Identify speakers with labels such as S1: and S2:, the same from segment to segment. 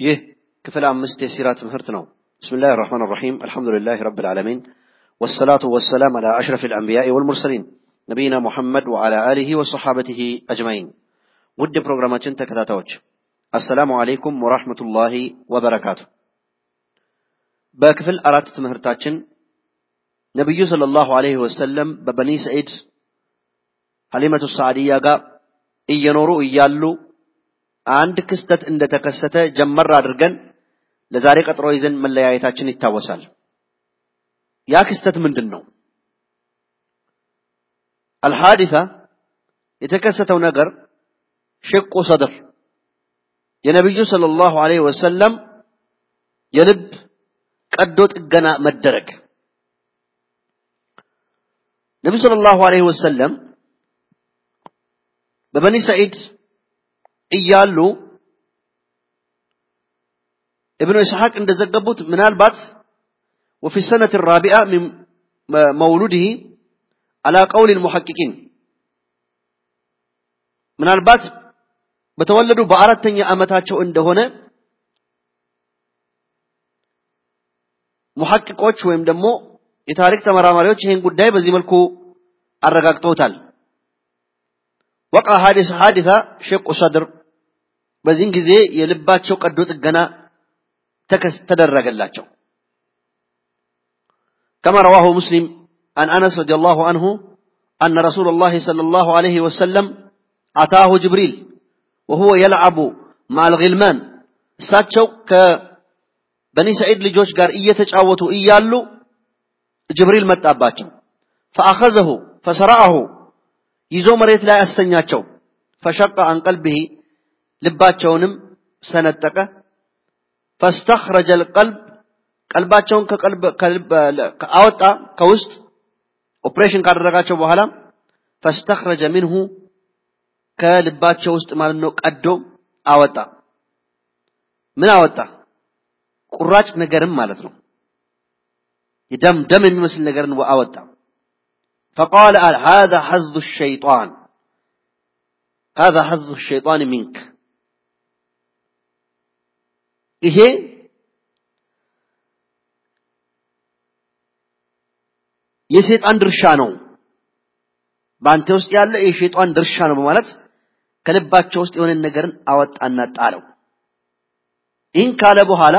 S1: ይህ ክፍል አምስት የሲራ ትምህርት ነው። ብስሚላህ ራህማን ራሒም አልሐምዱሊላህ ረብል ዓለሚን ወሰላቱ ወሰላም አላ አሽረፍ አልአንቢያኢ ወልሙርሰሊን ነቢይና ሙሐመድ ወዓላ አሊሂ ወሰሓበቲሂ አጅማኢን። ውድ የፕሮግራማችን ተከታታዮች አሰላሙ አለይኩም ወራህመቱላሂ ወበረካቱ። በክፍል አራት ትምህርታችን ነቢዩ ሰለላሁ ዐለይሂ ወሰለም በበኒ ሰዒድ ሐሊመቱ ሰዓዲያ ጋር እየኖሩ እያሉ አንድ ክስተት እንደተከሰተ ጀመር አድርገን ለዛሬ ቀጥሮ ይዘን መለያየታችን ይታወሳል። ያ ክስተት ምንድን ነው? አልሐዲሳ የተከሰተው ነገር ሽቁ ሰድር የነቢዩ ሰለላሁ ዐለይሂ ወሰለም የልብ ቀዶ ጥገና መደረግ። ነቢዩ ሰለላሁ ዐለይሂ ወሰለም በበኒ ሰዒድ እያሉ እብኑ ኢስሐቅ እንደዘገቡት ምናልባት ወፊ ሰነት ራቢዓ ሚን መውሉድህ አላ ቀውል ሙሐቂቂን ምናልባት በተወለዱ በአራተኛ ዓመታቸው እንደሆነ ሙሐቂቆች ወይም ደግሞ የታሪክ ተመራማሪዎች ይህን ጉዳይ በዚህ መልኩ አረጋግጠውታል። ወቃ ሐዲስ ሐዲሳ ሸቁ ሰድር በዚህን ጊዜ የልባቸው ቀዶ ጥገና ተደረገላቸው። كما رواه مسلم عن أنس رضي الله عنه أن رسول الله صلى الله عليه وسلم أتاه جبريل وهو يلعب مع الغلمان ساتشو كبني سعيد لجوش قال إيه تجاوتوا إيالو جبريل متاباتشو فأخذه فسرعه يزو مريت لا يستنياتشو فشق عن قلبه ልባቸውንም ሰነጠቀ ፈስተኽረጀ ልቀልብ ቀልባቸውን ከቀልብ አወጣ ከውስጥ ኦፕሬሽን ካደረጋቸው በኋላ ፈስተኽረጀ ሚንሁ ከልባቸው ውስጥ ማለት ነው ቀዶ አወጣ ምን አወጣ ቁራጭ ነገርም ማለት ነው የደም ደም የሚመስል ነገርን አወጣ فقال هذا حظ الشيطان هذا حظ الشيطان منك ይሄ የሰይጣን ድርሻ ነው፣ በአንተ ውስጥ ያለ የሸይጣን ድርሻ ነው በማለት ከልባቸው ውስጥ የሆነ ነገርን አወጣና ጣለው። ይህን ካለ በኋላ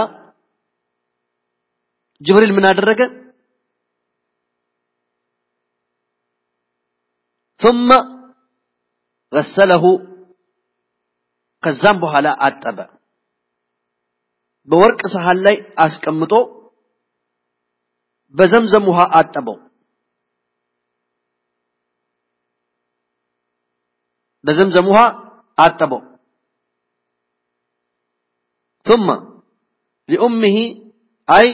S1: ጅብሪል ምን አደረገ? ثم غسله ከዛም በኋላ አጠበ። በወርቅ ሰሃን ላይ አስቀምጦ በዘምዘም ውሃ አጠበው። በዘምዘም ውሃ አጠበው። ثم لأمه أي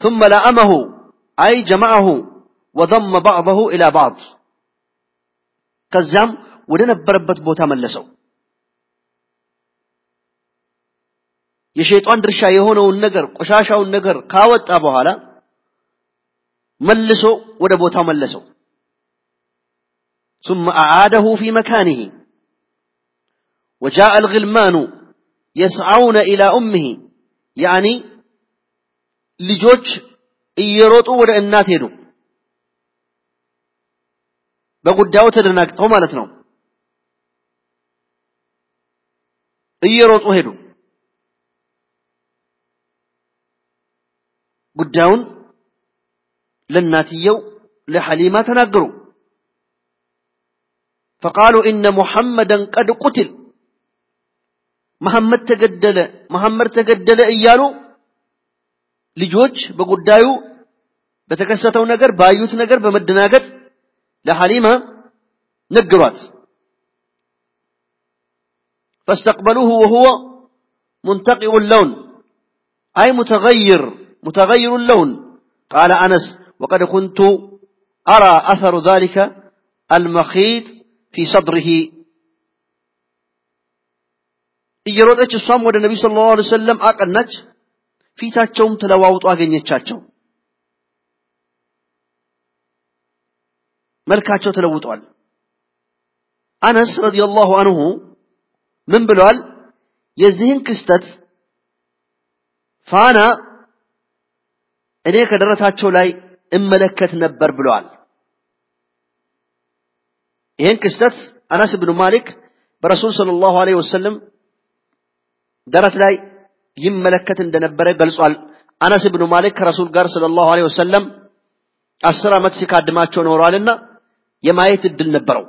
S1: ثم لأمه أي جمعه وضم بعضه إلى بعض ከዛም ወደ ነበረበት ቦታ መለሰው። የሸይጣን ድርሻ የሆነውን ነገር ቆሻሻውን ነገር ካወጣ በኋላ መልሶ ወደ ቦታው መለሰው። ثم أعاده في مكانه وجاء الغلمان يسعون إلى أمه يعني ልጆች እየሮጡ ወደ እናት ሄዱ። በጉዳዩ ተደናግጠው ማለት ነው። እየሮጡ ሄዱ። ጉዳዩን ለእናትየው ለሐሊማ ተናገሩ። ፈቃሉ ኢነ ሙሐመደን ቀድ ቁትል መሐመድ ተገደለ መሐመድ ተገደለ እያሉ ልጆች በጉዳዩ በተከሰተው ነገር ባዩት ነገር በመደናገጥ ለሐሊማ ነገሯት። فاستقبلوه وهو منتقع اللون أي متغير متغير اللون قال أنس وقد كنت أرى أثر ذلك المخيط في صدره እየሮጠች እሷም ወደ ነቢ ስለ ላሁ ሰለም አቀናች ፊታቸውም ተለዋውጦ አገኘቻቸው መልካቸው ተለውጧል አነስ ረዲየላሁ አንሁ ምን ብለዋል የዚህን ክስተት ፋና እኔ ከደረታቸው ላይ እመለከት ነበር ብለዋል። ይህን ክስተት አነስ ብኑ ማሊክ በረሱል ሰለላሁ ዐለይሂ ወሰለም ደረት ላይ ይመለከት እንደነበረ ገልጿል። አነስ ብኑ ማሊክ ከረሱል ጋር ሰለላሁ ዐለይሂ ወሰለም አስር ዓመት ሲካድማቸው ኖሯልና የማየት እድል ነበረው።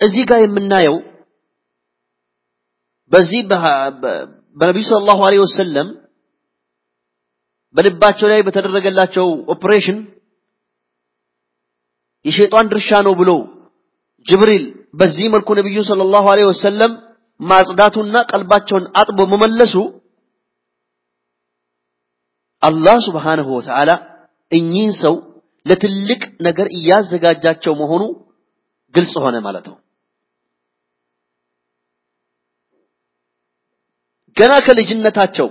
S1: እዚህ ጋር የምናየው በዚህ በነቢዩ ሰለላሁ ዐለይሂ ወሰለም በልባቸው ላይ በተደረገላቸው ኦፕሬሽን የሸይጣን ድርሻ ነው ብሎ ጅብሪል በዚህ መልኩ ነቢዩን ሰለላሁ ዐለይሂ ወሰለም ማጽዳቱና ቀልባቸውን አጥቦ መመለሱ አላህ ሱብሓነሁ ወተዓላ እኚህን ሰው ለትልቅ ነገር እያዘጋጃቸው መሆኑ ግልጽ ሆነ ማለት ነው። ገና ከልጅነታቸው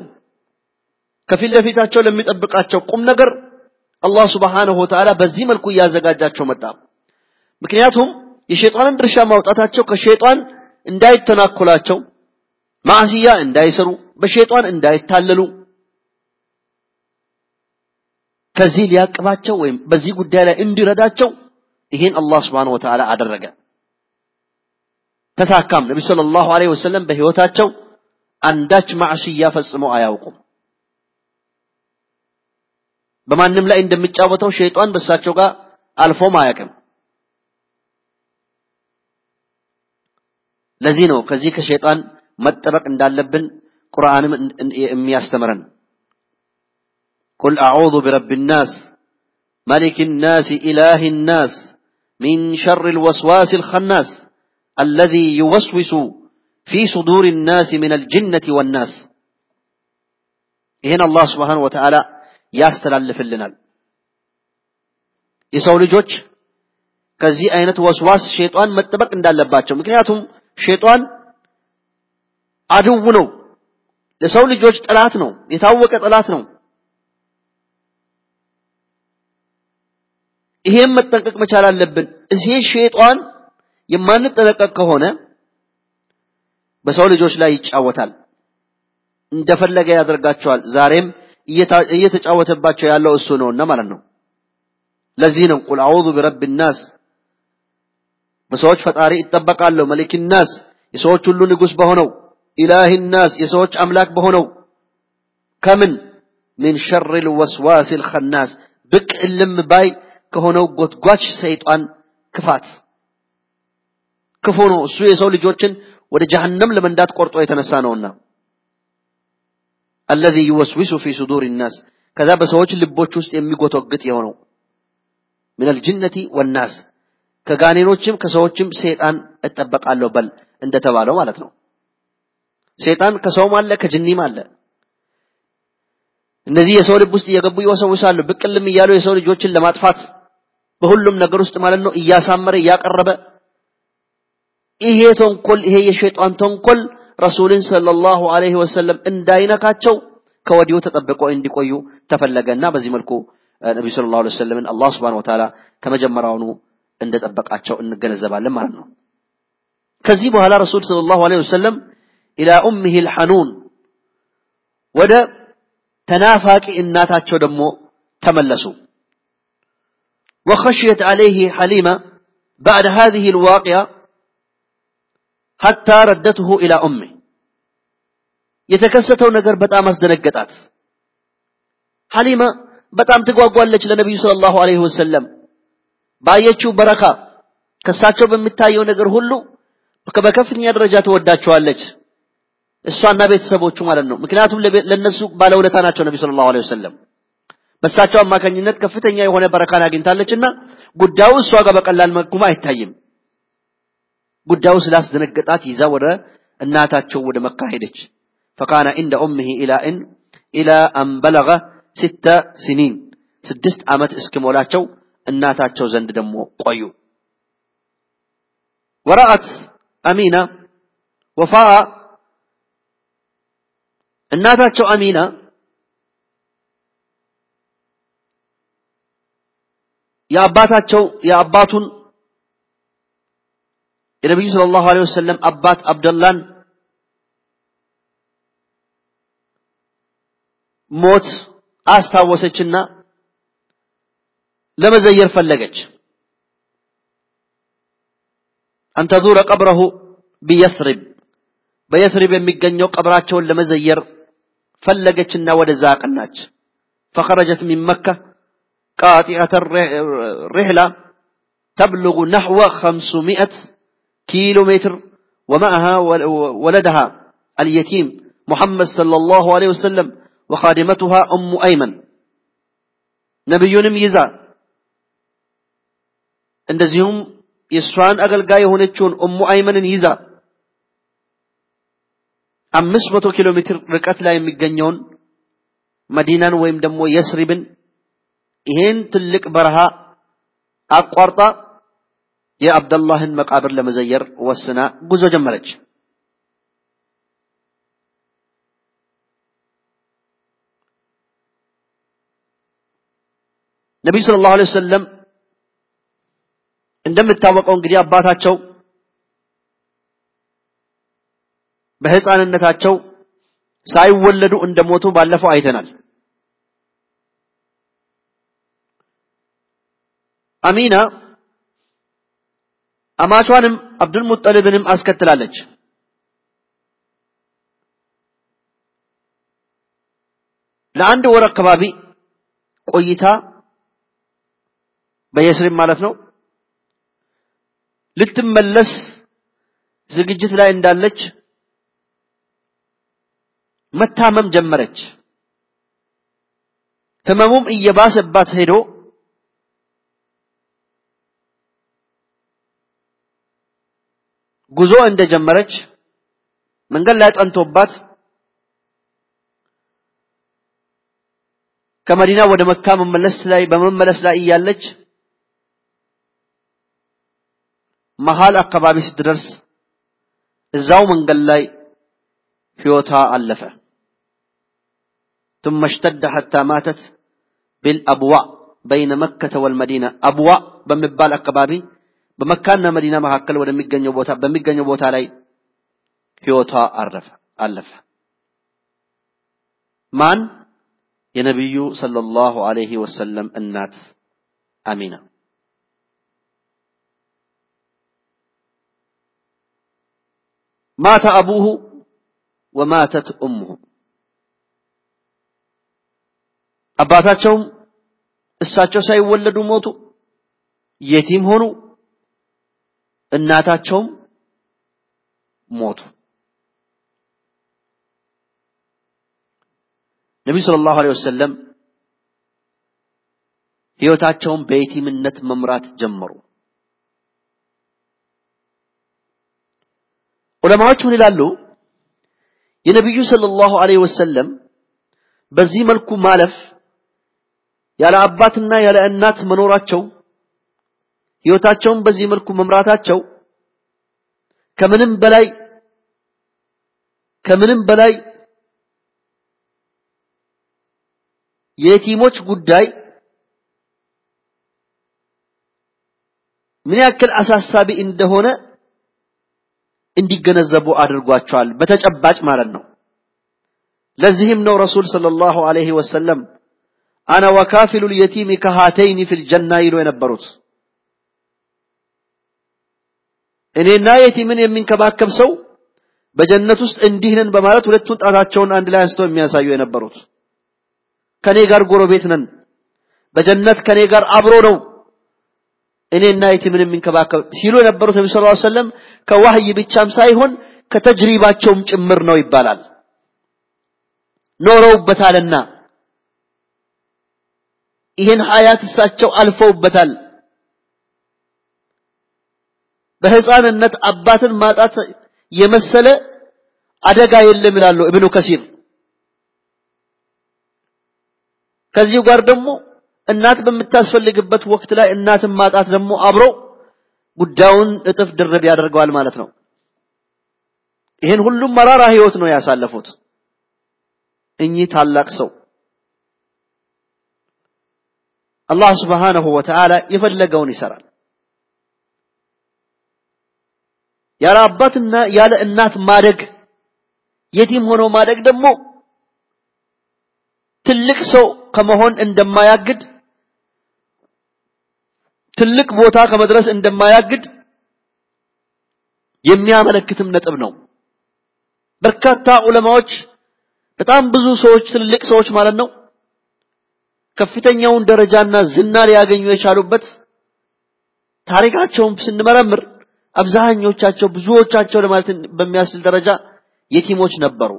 S1: ከፊት ለፊታቸው ለሚጠብቃቸው ቁም ነገር አላህ ሱብሓነሁ ወተዓላ በዚህ መልኩ እያዘጋጃቸው መጣ። ምክንያቱም የሸይጣንን ድርሻ ማውጣታቸው ከሸይጣን እንዳይተናኮላቸው፣ ማዕሲያ እንዳይሰሩ፣ በሸይጣን እንዳይታለሉ ከዚህ ሊያቅባቸው ወይም በዚህ ጉዳይ ላይ እንዲረዳቸው ይሄን አላህ ሱብሓነሁ ወተዓላ አደረገ። ተሳካም። ነቢ ሰለላሁ ዐለይሂ ወሰለም በህይወታቸው አንዳች ማዕሲያ ፈጽመው አያውቁም። በማንም ላይ እንደሚጫወተው ሸይጣን በእሳቸው ጋር አልፎም አያውቅም። ለዚህ ነው ከዚህ ከሸይጣን መጠበቅ እንዳለብን ቁርአንም የሚያስተምረን قل أعوذ برب الناس ملك الناس إله الناس من شر الوسواس الخناس الذي يوسوس في صدور الناس من الجنة والناس ይህን አላህ سبحانه وتعالى ያስተላልፍልናል። የሰው ልጆች ከዚህ አይነት ወስዋስ ሸይጣን መጠበቅ እንዳለባቸው ምክንያቱም ሸይጣን አድው ነው፣ ለሰው ልጆች ጠላት ነው፣ የታወቀ ጠላት ነው። ይሄን መጠንቀቅ መቻል አለብን። ይሄ ሸይጣን የማንጠነቀቅ ከሆነ በሰው ልጆች ላይ ይጫወታል፣ እንደፈለገ ያደርጋቸዋል። ዛሬም እየተጫወተባቸው ያለው እሱ ነውና ማለት ነው። ለዚህ ነው ቁል አዑዙ ቢረቢ ናስ በሰዎች ፈጣሪ ይጠበቃለሁ፣ መሊክ ናስ የሰዎች ሁሉ ንጉስ በሆነው ኢላህ ናስ የሰዎች አምላክ በሆነው ከምን ሚን ሸር ልወስዋስ ልኸናስ ብቅ እልም ባይ ከሆነው ጎትጓች ሰይጣን ክፋት ክፉ ነው። እሱ የሰው ልጆችን ወደ ጀሀነም ለመንዳት ቆርጦ የተነሳ ነውና الذي يوسوس في صدور الناس ከዛ በሰዎች ልቦች ውስጥ የሚጎተግጥ የሆነው ሚነል ጅነቲ ወናስ ከጋኔኖችም ከሰዎችም ሰይጣን እጠበቃለሁ በል እንደተባለው ማለት ነው። ሰይጣን ከሰውም አለ ከጅኒም አለ። እነዚህ የሰው ልብ ውስጥ እየገቡ ይወሰውሳሉ። ብቅልም እያሉ የሰው ልጆችን ለማጥፋት በሁሉም ነገር ውስጥ ማለት ነው እያሳመረ እያቀረበ ይሄ ተንኮል ይሄ የሸይጣን ተንኮል ረሱልን ሰለላሁ ዐለይሂ ወሰለም እንዳይነካቸው ከወዲሁ ተጠብቆ እንዲቆዩ ተፈለገና በዚህ መልኩ ነብዩ ሰለላሁ ዐለይሂ ወሰለምን አላህ ሱብሓነሁ ወተዓላ ከመጀመሪያውኑ እንደጠበቃቸው እንገነዘባለን ማለት ነው። ከዚህ በኋላ ረሱል ሰለላሁ ዐለይሂ ወሰለም ኢላ ኡሚሂ ልሐኑን ወደ ተናፋቂ እናታቸው ደግሞ ተመለሱ። وخشيت عليه حليمة بعد هذه الواقعة حتى ردته إلى أمه የተከሰተው ነገር በጣም አስደነገጣት። ሐሊማ በጣም ትጓጓለች ለነቢዩ ሰለላሁ ዐለይሂ ወሰለም ባየችው በረካ ከሳቸው በሚታየው ነገር ሁሉ በከፍተኛ ደረጃ ትወዳቸዋለች። እሷና ቤተሰቦቹ ማለት ነው። ምክንያቱም ለነሱ ባለውለታ ናቸው ነቢ ሰለላሁ ዐለይሂ ወሰለም። በእሳቸው አማካኝነት ከፍተኛ የሆነ በረካን አግኝታለችና ጉዳዩ እሷ ጋር በቀላል መልኩም አይታይም። ጉዳዩ ስላስደነገጣት ይዛ ወደ እናታቸው ወደ መካ ሄደች። فكان عند أمه إلى إن إلى أن بلغ ست سنين ስድስት ዓመት እስኪሞላቸው እናታቸው ዘንድ ደግሞ ቆዩ። ورأت آمنة وفاء እናታቸው አሚና የአባታቸው የአባቱን የነቢዩ ሰለላሁ ዐለይሂ ወሰለም አባት አብደላን ሞት አስታወሰችና ለመዘየር ፈለገች። አንተዙረ ቀብረሁ ቢየስሪብ በየስሪብ የሚገኘው ቀብራቸውን ለመዘየር ፈለገችና ወደዛ አቀናች። ፈኸረጀት ሚን መካ ቃጢአተ ሪሕላ ተብልጉ ነሕወ ኸምሱሚአት ኪሎ ሜትር ወመዐሃ ወለደሃ አልየቲም ሙሐመድ ሰለላሁ ዐለይሂ ወሰለም ወኻዲመቱሃ ኡሙ አይመን ነቢዩንም ይዛ እንደዚሁም የእሷን አገልጋይ የሆነችውን ኡሙ አይመንን ይዛ አምስት መቶ ኪሎ ሜትር ርቀት ላይ የሚገኘውን መዲናን ወይም ደግሞ የስሪብን ይሄን ትልቅ በረሃ አቋርጣ የአብደላህን መቃብር ለመዘየር ወስና ጉዞ ጀመረች። ነቢዩ ሰለላሁ ዐለይሂ ወሰለም እንደምታወቀው እንግዲህ አባታቸው በህፃንነታቸው ሳይወለዱ እንደሞቱ ባለፈው አይተናል። አሚና አማቿንም አብዱል ሙጠሊብንም አስከትላለች። ለአንድ ወር አካባቢ ቆይታ በየስሪም ማለት ነው ልትመለስ ዝግጅት ላይ እንዳለች መታመም ጀመረች። ህመሙም እየባሰባት ሄዶ ጉዞ እንደጀመረች መንገድ ላይ ጠንቶባት ከመዲና ወደ መካ መመለስ ላይ በመመለስ ላይ እያለች መሃል አካባቢ ስትደርስ እዛው መንገድ ላይ ህይወቷ አለፈ። ثم اشتد حتى ماتت بالأبواء بين مكة والمدينة أبواء በሚባል አካባቢ በመካና መዲና መካከል ወደሚገኘው ቦታ በሚገኘው ቦታ ላይ ህይወቷ አረፈ አለፈ። ማን? የነቢዩ ሰለላሁ ዐለይሂ ወሰለም እናት አሚና። ማተ አቡሁ ወማተት ኡሙሁ አባታቸውም እሳቸው ሳይወለዱ ሞቱ፣ የቲም ሆኑ። እናታቸውም ሞቱ። ነቢዩ ሰለላሁ ዐለይሂ ወሰለም ህይወታቸውን በየቲምነት መምራት ጀመሩ። ዑለማዎች ምን ይላሉ? የነቢዩ ሰለላሁ ዐለይሂ ወሰለም በዚህ መልኩ ማለፍ ያለ አባትና ያለ እናት መኖራቸው ህይወታቸውን በዚህ መልኩ መምራታቸው ከምንም በላይ ከምንም በላይ የየቲሞች ጉዳይ ምን ያክል አሳሳቢ እንደሆነ እንዲገነዘቡ አድርጓቸዋል። በተጨባጭ ማለት ነው። ለዚህም ነው ረሱል ሰለላሁ ዐለይሂ ወሰለም አነ ወካፊሉል የቲሚ ከሃተይኒ ፊል ጀና ይሉ የነበሩት እኔና የቲምን የሚንከባከብ ሰው በጀነት ውስጥ እንዲህ ነን በማለት ሁለቱን ጣታቸውን አንድ ላይ አንስተው የሚያሳዩ የነበሩት ከኔ ጋር ጎረቤት ነን፣ በጀነት ከኔ ጋር አብሮ ነው እኔና የቲምን የሚንከባከብ ሲሉ የነበሩት ነቢ ዐለይሂ ወሰለም ከዋህይ ብቻም ሳይሆን ከተጅሪባቸውም ጭምር ነው ይባላል። ኖረውበታልና ይህን ሀያት እሳቸው አልፈውበታል። በህፃንነት አባትን ማጣት የመሰለ አደጋ የለም ይላሉ እብኑ ከሲር። ከዚሁ ጋር ደግሞ እናት በምታስፈልግበት ወቅት ላይ እናትን ማጣት ደግሞ አብሮ ጉዳዩን እጥፍ ድርብ ያደርገዋል ማለት ነው። ይህን ሁሉም መራራ ህይወት ነው ያሳለፉት እኚህ ታላቅ ሰው። አላህ ስብሓነሁ ወተዓላ የፈለገውን ይሰራል። ያለ አባትና ያለ እናት ማደግ የቲም ሆኖ ማደግ ደግሞ ትልቅ ሰው ከመሆን እንደማያግድ ትልቅ ቦታ ከመድረስ እንደማያግድ የሚያመለክትም ነጥብ ነው። በርካታ ዑለማዎች በጣም ብዙ ሰዎች ትልልቅ ሰዎች ማለት ነው ከፍተኛውን ደረጃና ዝና ሊያገኙ የቻሉበት ታሪካቸውን ስንመረምር አብዛኞቻቸው ብዙዎቻቸው ለማለት በሚያስችል ደረጃ የቲሞች ነበሩ።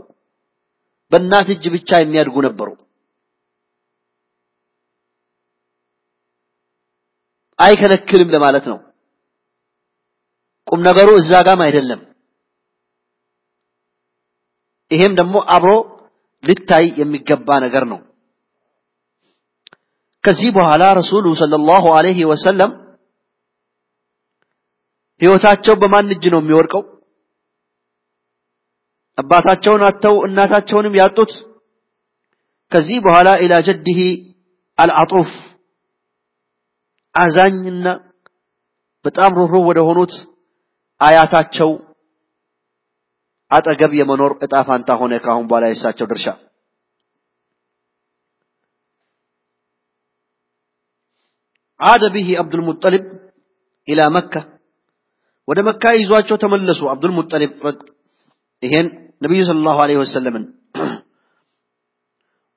S1: በእናት እጅ ብቻ የሚያድጉ ነበሩ። አይከለክልም ለማለት ነው። ቁም ነገሩ እዛ ጋም አይደለም። ይሄም ደግሞ አብሮ ሊታይ የሚገባ ነገር ነው። ከዚህ በኋላ ረሱሉ ሰለላሁ ዐለይሂ ወሰለም ህይወታቸው በማን እጅ ነው የሚወድቀው? አባታቸውን አጥተው እናታቸውንም ያጡት ከዚህ በኋላ ኢላ ጀዲህ አልአጡፍ አዛኝና በጣም ሩህሩህ ወደ ሆኑት አያታቸው አጠገብ የመኖር እጣ ፋንታ ሆነ ካሁን በኋላ የእሳቸው ድርሻ። عاد به عبد المطلب إلى مكة ወደ መካ ይዟቸው ተመለሱ አብዱል ሙጠሊብ ይሄን ነቢዩ ሰለላሁ ዐለይሂ ወሰለም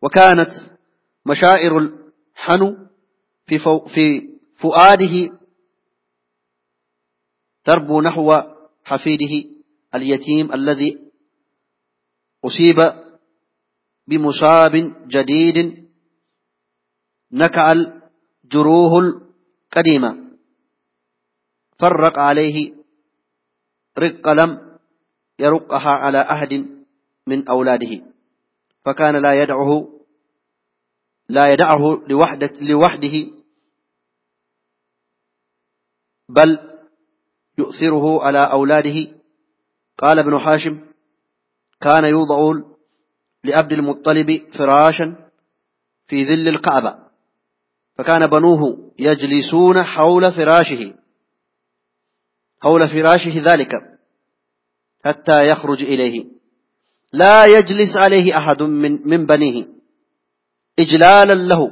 S1: وكانت مشاعر الحنو في فو في فؤاده تربو نحو حفيده اليتيم الذي أصيب بمصاب جديد نكع الجروح القديمة. فرق عليه رق لم يرقها على أحد من أولاده. فكان لا يدعه لا يدعه لوحدة لوحده بل يؤثره على أولاده. قال ابن حاشم كان يوضع لعبد المطلب فراشا في ظل الكعبة فكان بنوه يجلسون حول فراشه حول فراشه ذلك حتى يخرج إليه. لا يجلس عليه أحد من, من بنيه. إجلالا له.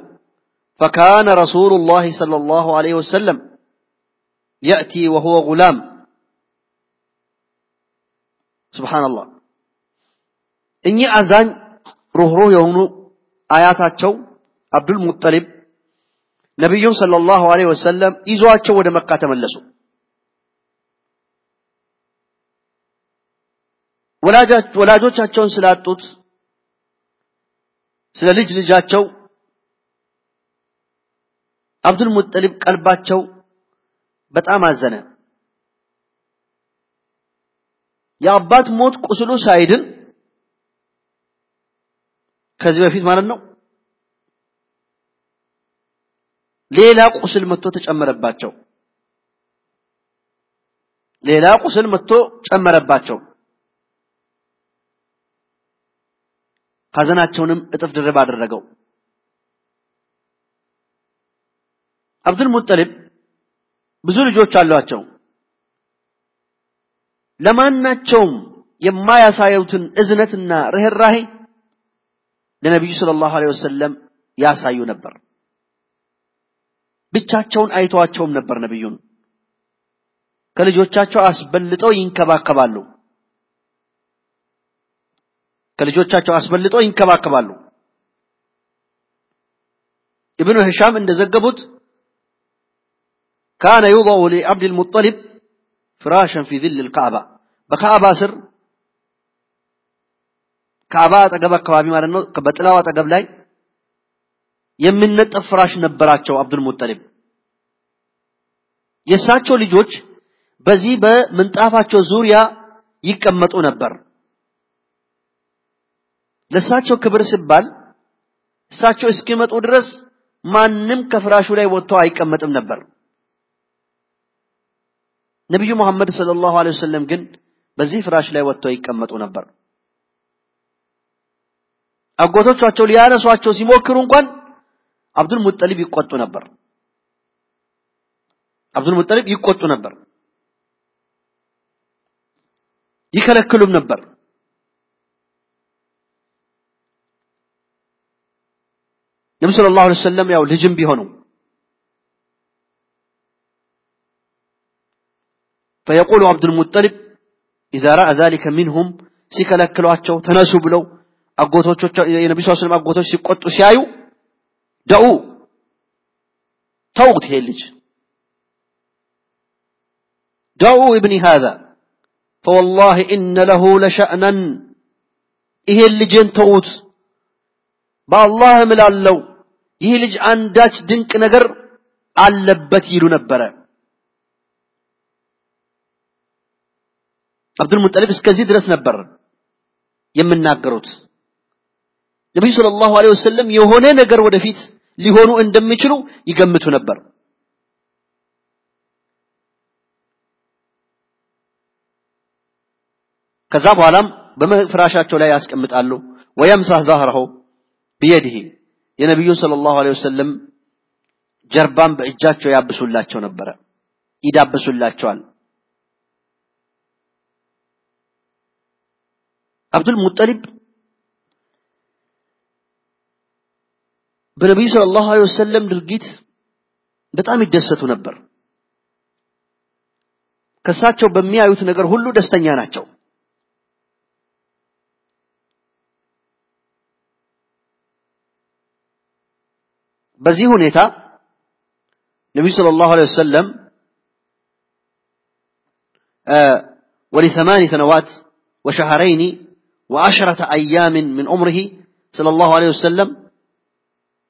S1: فكان رسول الله صلى الله عليه وسلم يأتي وهو غلام سبحان الله إني أزان روح يهونو آياتاتشو عبد المطلب نبي صلى الله عليه وسلم إزواتشو ود مكة تملسوا ወላጆቻቸውን ስላጡት ስለ ልጅ ልጃቸው አብዱል ሙጠሊብ ቀልባቸው በጣም አዘነ። የአባት ሞት ቁስሉ ሳይድን ከዚህ በፊት ማለት ነው ሌላ ቁስል መጥቶ ተጨመረባቸው። ሌላ ቁስል መጥቶ ጨመረባቸው። ሐዘናቸውንም እጥፍ ድርብ አደረገው። አብዱል ሙጠሊብ ብዙ ልጆች አሏቸው። ለማናቸውም የማያሳዩትን እዝነትና ርህራሄ ለነቢዩ ሰለላሁ ዐለይሂ ወሰለም ያሳዩ ነበር። ብቻቸውን አይተዋቸውም ነበር። ነቢዩን ከልጆቻቸው አስበልጠው ይንከባከባሉ። ከልጆቻቸው አስበልጠው ይንከባከባሉ። ኢብኑ ሂሻም እንደዘገቡት ካነ ዩضዑ ሊዐብድ ሙጠሊብ ፍራሸን ፊ ዚል ልካዕባ በካዕባ ስር ካዕባ አጠገብ አካባቢ ማለት ነው። በጥላው አጠገብ ላይ የሚነጠፍ ፍራሽ ነበራቸው አብዱል ሙጠሊብ። የእሳቸው ልጆች በዚህ በምንጣፋቸው ዙሪያ ይቀመጡ ነበር። ለእሳቸው ክብር ሲባል እሳቸው እስኪመጡ ድረስ ማንም ከፍራሹ ላይ ወጥቶ አይቀመጥም ነበር። ነቢዩ መሐመድ ሰለላሁ ዐለይሂ ወሰለም ግን በዚህ ፍራሽ ላይ ወጥተው ይቀመጡ ነበር። አጎቶቻቸው ሊያነሷቸው ሲሞክሩ እንኳን አብዱል ሙጠሊብ ይቆጡ ነበር። አብዱል ሙጠሊብ ይቆጡ ነበር። ይከለክሉም ነበር። ነቢ ሰለላሁ ዐለይሂ ወሰለም ያው ልጅም ቢሆኑ ፈየቁሉ አብዱልሙጠሊብ ኢዛ ረአ ዛሊከ ሚንሁም ሲከለክሏቸው ተነሱ ብለው አጎቶቾች የነቢ ስ ስለም አጎቶች ሲቆጡ ሲያዩ ደኡ ተውት ይሄ ልጅ። ደኡ እብኒ ሃዛ ፈወላሂ እነ ለሁ ለሸእነን ይሄን ልጄን ተዉት። በአላህ እምላለው ይህ ልጅ አንዳች ድንቅ ነገር አለበት ይሉ ነበረ። አብዱልሙጠሊብ እስከዚህ ድረስ ነበር የምናገሩት። ነቢዩ ሰለላሁ ዐለይሂ ወሰለም የሆነ ነገር ወደፊት ሊሆኑ እንደሚችሉ ይገምቱ ነበር። ከዛ በኋላም በፍራሻቸው ላይ ያስቀምጣሉ። ወየምሳህ ዛህረሁ ቢየድህ የነቢዩን ሰለላሁ ዐለይሂ ወሰለም ጀርባን በእጃቸው ያብሱላቸው ነበረ ይዳብሱላቸዋል አብዱል ሙጠሊብ በነቢዩ ሰለላሁ ዐለይሂ ወሰለም ድርጊት በጣም ይደሰቱ ነበር ከሳቸው በሚያዩት ነገር ሁሉ ደስተኛ ናቸው በዚህ ሁኔታ ነቢዩ ሰለላሁ ዐለይሂ ወሰለም ولثمان سنوات وشهرين وعشرة أيام من عمره صلى الله عليه وسلم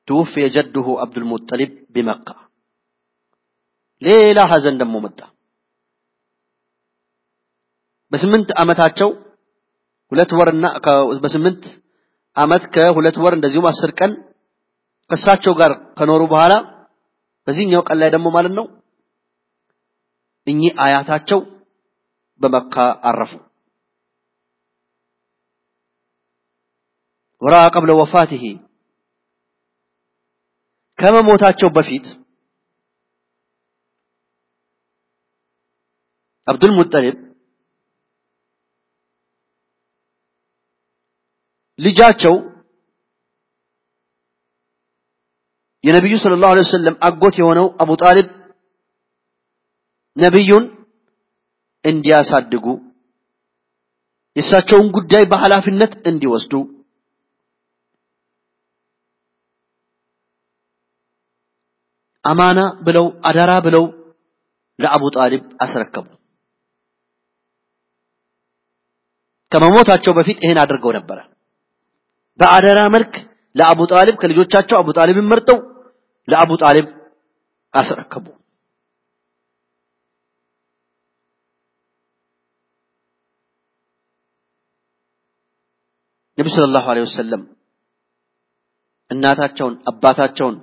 S1: توفي جده عبد المطلب بمكة ليلة حزن دمو مدى በስምንት ዓመታቸው ሁለት ወርና በስምንት ዓመት ከሁለት ወር እንደዚሁም አስር ቀን ከእሳቸው ጋር ከኖሩ በኋላ በዚህኛው ቀን ላይ ደግሞ ማለት ነው እኚህ አያታቸው በመካ አረፉ ወራ ቀብለ ወፋቲሂ ከመሞታቸው በፊት አብዱል ሙጠሊብ ልጃቸው የነቢዩ ሰለላሁ ዐለይሂ ወሰለም አጎት የሆነው አቡ ጣሊብ ነቢዩን እንዲያሳድጉ የእሳቸውን ጉዳይ በኃላፊነት እንዲወስዱ አማና ብለው አደራ ብለው ለአቡ ጣሊብ አስረከቡ። ከመሞታቸው በፊት ይህን አድርገው ነበረ። በአደራ መልክ ለአቡ ጣሊብ ከልጆቻቸው አቡ ጣሊብን መርጠው ለአቡ ጣሊብ አስረከቡ። ነቢ ሰለላሁ ዐለይሂ ወሰለም እናታቸውን አባታቸውን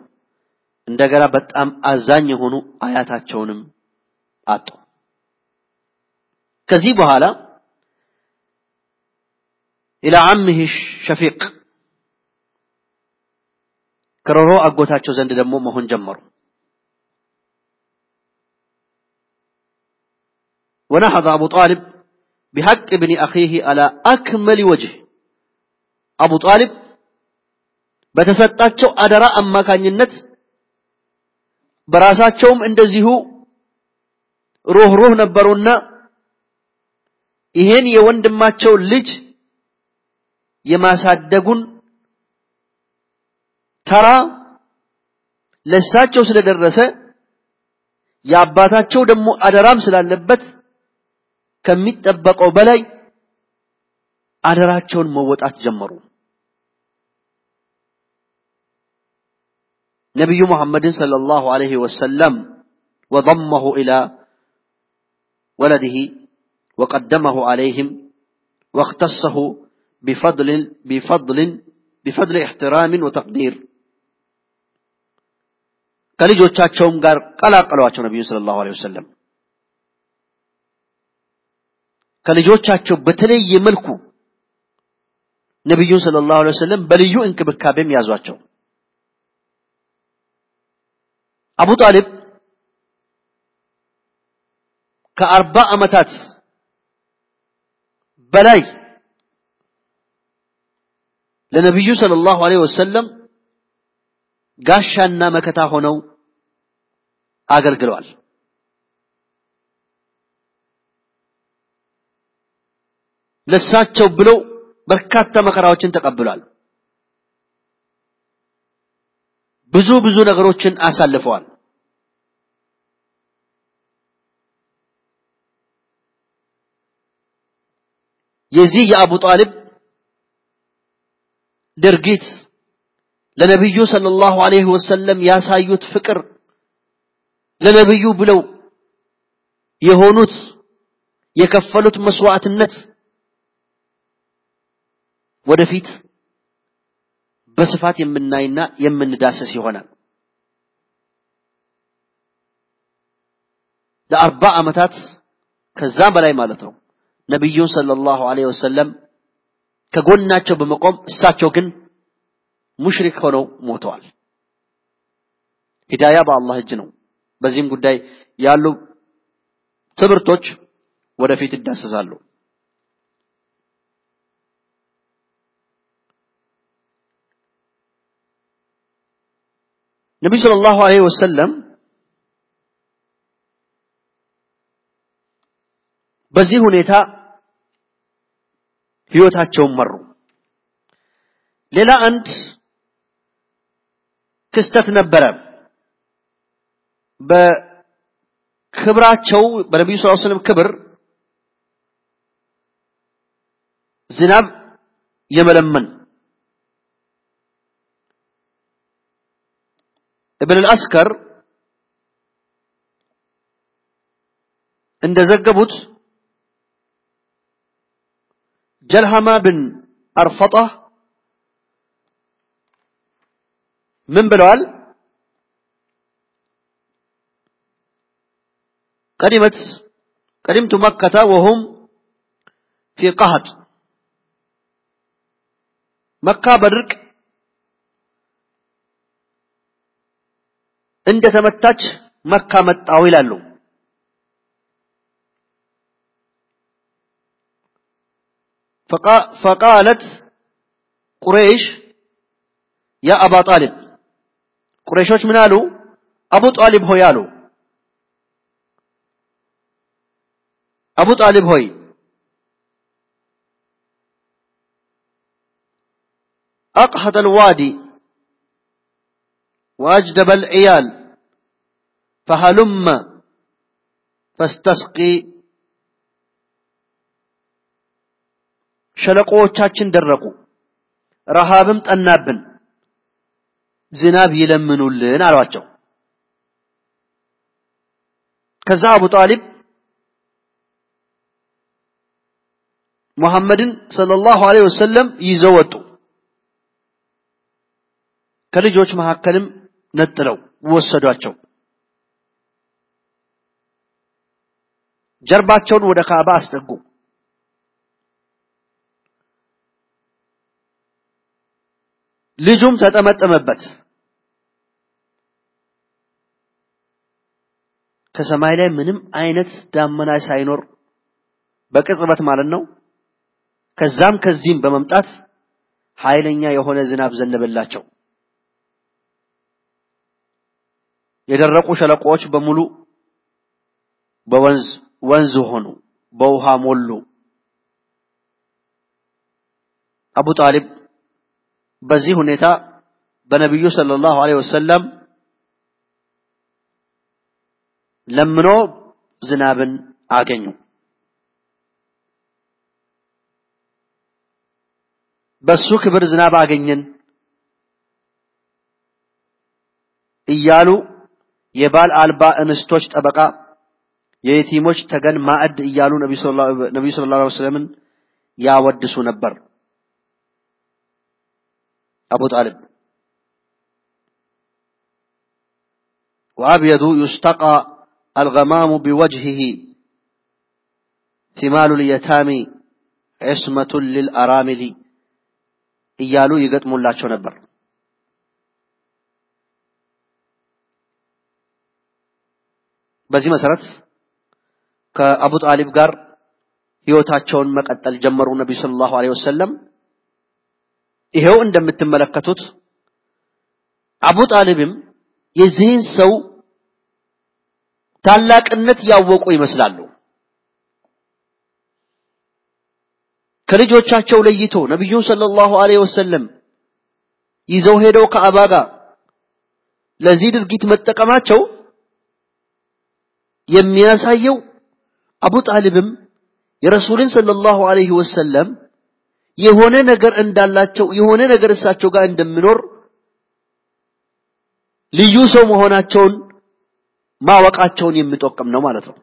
S1: እንደገና በጣም አዛኝ የሆኑ አያታቸውንም አጡ። ከዚህ በኋላ ኢላ አምህ ሸፊቅ ክረሮ አጎታቸው ዘንድ ደግሞ መሆን ጀመሩ። ወነሐض አቡ ጣሊብ ቢሐቅ ብኒ አኺህ አላ አክመል ወጅህ አቡ ጣሊብ በተሰጣቸው አደራ አማካኝነት በራሳቸውም እንደዚሁ ሩህሩህ ነበሩና ይሄን የወንድማቸው ልጅ የማሳደጉን ተራ ለእሳቸው ስለደረሰ የአባታቸው ደግሞ አደራም ስላለበት ከሚጠበቀው በላይ አደራቸውን መወጣት ጀመሩ። نبي محمد صلى الله عليه وسلم وضمه إلى ولده وقدمه عليهم واختصه بفضل بفضل بفضل احترام وتقدير. قال جو تشاچوم گار قال قالوا تشو نبي صلى الله عليه وسلم قال ዐለይሂ ወሰለም ከልጆቻቸው በተለየ መልኩ ነቢዩን ሰለላሁ ዐለይሂ ወሰለም በልዩ እንክብካቤም يازواچو አቡ ጣሊብ ከአርባ ዓመታት በላይ ለነቢዩ ሰለላሁ ዐለይሂ ወሰለም ጋሻና መከታ ሆነው አገልግለዋል። ለሳቸው ብለው በርካታ መከራዎችን ተቀብሏል። ብዙ ብዙ ነገሮችን አሳልፈዋል። የዚህ የአቡ ጣሊብ ድርጊት ለነቢዩ ሰለላሁ ዐለይሂ ወሰለም ያሳዩት ፍቅር ለነቢዩ ብለው የሆኑት የከፈሉት መስዋዕትነት ወደፊት በስፋት የምናይና የምንዳሰስ ይሆናል። ለአርባ ዓመታት ከዛም በላይ ማለት ነው ነቢዩን ሰለላሁ ዐለይሂ ወሰለም ከጎናቸው በመቆም እሳቸው ግን ሙሽሪክ ሆነው ሞተዋል። ሂዳያ በአላህ እጅ ነው። በዚህም ጉዳይ ያሉ ትምህርቶች ወደፊት ይዳሰሳሉ። ነቢዩ ሰለላሁ ዐለይሂ ወሰለም በዚህ ሁኔታ ህይወታቸውን መሩ። ሌላ አንድ ክስተት ነበረ። በክብራቸው በነቢዩ ዐለይሂ ወሰለም ክብር ዝናብ የመለመን ابن الأسكر عند زقبت جلهما بن أرفطة من بلوال قدمت قدمت مكة وهم في قهد. مكة برك እንደ ተመታች መካ መጣው ይላሉ። ፈቃለት ቁረይሽ ያ አባ ጣሊብ ቁረይሾች ምን አሉ? አቡ ጣሊብ ሆይ አሉ። አቡ ጣሊብ ሆይ አቅሐተል ዋዲ ወአጅደበል ዕያል فهلم فاستسقي ሸለቆዎቻችን ደረቁ፣ ረሃብም ጠናብን፣ ዝናብ ይለምኑልን አሏቸው። ከዛ አቡ ጣሊብ ሙሐመድን ሰለላሁ ዐለይሂ ወሰለም ይዘው ወጡ። ከልጆች መካከልም ነጥለው ወሰዷቸው። ጀርባቸውን ወደ ካዕባ አስጠጉ። ልጁም ተጠመጠመበት። ከሰማይ ላይ ምንም አይነት ዳመና ሳይኖር በቅጽበት ማለት ነው። ከዛም ከዚህም በመምጣት ኃይለኛ የሆነ ዝናብ ዘነበላቸው። የደረቁ ሸለቆዎች በሙሉ በወንዝ ወንዝ ሆኑ፣ በውሃ ሞሉ። አቡ ጣሊብ በዚህ ሁኔታ በነቢዩ ሰለላሁ ዐለይሂ ወሰለም ለምኖ ዝናብን አገኙ። በሱ ክብር ዝናብ አገኘን እያሉ የባል አልባ እንስቶች ጠበቃ፣ የየቲሞች ተገን ማዕድ እያሉ ነቢዩ ሰለላሁ ዐለይሂ ወሰለምን ያወድሱ ነበር። አቡ ጣሊብ ወአብየዱ ዩስተቃ አልገማሙ ቢወጅሂሂ ቲማሉ ልየታሚ ዒስመቱን ልልአራሚሊ እያሉ ይገጥሙላቸው ነበር። በዚህ መሰረት ከአቡ ጣሊብ ጋር ህይወታቸውን መቀጠል ጀመሩ። ነቢዩ ሰለላሁ ዐለይሂ ወሰለም ይሄው እንደምትመለከቱት አቡ ጣሊብም የዚህን ሰው ታላቅነት ያወቁ ይመስላሉ። ከልጆቻቸው ለይቶ ነቢዩን ሰለላሁ ዐለይሂ ወሰለም ይዘው ሄደው ከአባ ጋር ለዚህ ድርጊት መጠቀማቸው የሚያሳየው አቡ ጣሊብም የረሱልን ሰለላሁ ዐለይሂ ወሰለም የሆነ ነገር እንዳላቸው የሆነ ነገር እሳቸው ጋር እንደሚኖር ልዩ ሰው መሆናቸውን ማወቃቸውን የሚጠቅም ነው ማለት ነው።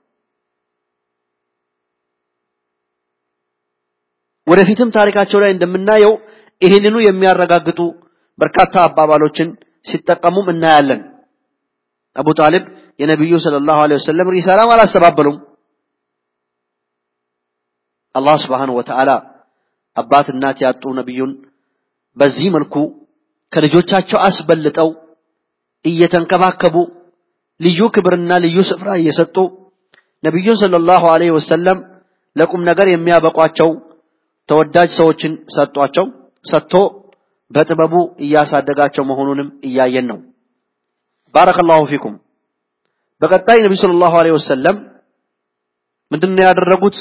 S1: ወደፊትም ታሪካቸው ላይ እንደምናየው ይህንኑ የሚያረጋግጡ በርካታ አባባሎችን ሲጠቀሙም እናያለን። አቡ ጣሊብ የነቢዩ ሰለላሁ ዐለይሂ ወሰለም ሪሳላም አላስተባበሉም። አላህ ስብሓነሁ ወተዓላ አባት እናት ያጡ ነቢዩን በዚህ መልኩ ከልጆቻቸው አስበልጠው እየተንከባከቡ ልዩ ክብርና ልዩ ስፍራ እየሰጡ ነቢዩን ሰለላሁ ዐለይሂ ወሰለም ለቁም ነገር የሚያበቋቸው ተወዳጅ ሰዎችን ሰጧቸው ሰጥቶ በጥበቡ እያሳደጋቸው መሆኑንም እያየን ነው። ባረከላሁ ፊኩም። በቀጣይ ነቢዩ ሰለላሁ ዐለይሂ ወሰለም ምንድነው ያደረጉት?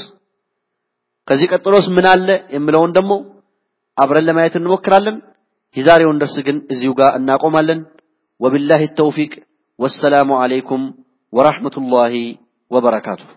S1: ከዚህ ቀጥሎስ ምን አለ የሚለውን ደግሞ አብረን ለማየት እንሞክራለን። የዛሬውን ደርስ ግን እዚሁ ጋር እናቆማለን። ወቢላሂ ተውፊቅ ወሰላሙ ዐለይኩም ወራህመቱላሂ ወበረካቱሁ።